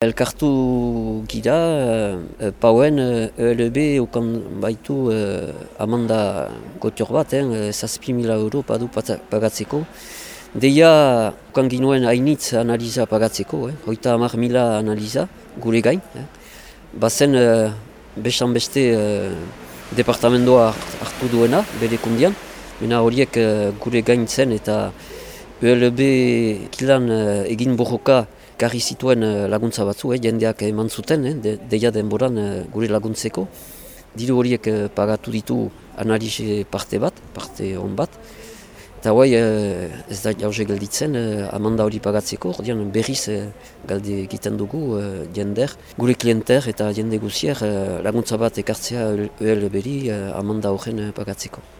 Elkartu gira, uh, pauen ELB ukan baitu uh, amanda gotior bat, eh, zazpi mila euro padu pagatzeko. Deia ukan ginuen hainitz analiza pagatzeko, eh, hoita hamar mila analiza gure gain. Eh. Bazen uh, besan beste uh, departamentoa hartu duena, bere kundian. Mena horiek uh, gure gain zen eta ELB kilan uh, egin borroka Garri zituen laguntza batzu, eh, jendeak eman zuten, eh, de, deia denboran gure laguntzeko. Diru horiek pagatu ditu analize parte bat, parte hon bat. Eta guai ez da jauze gelditzen, amanda hori pagatzeko, ordean berriz galde egiten dugu jender. Gure klienter eta jende guzier laguntza bat ekartzea ELB-ri amanda horren pagatzeko.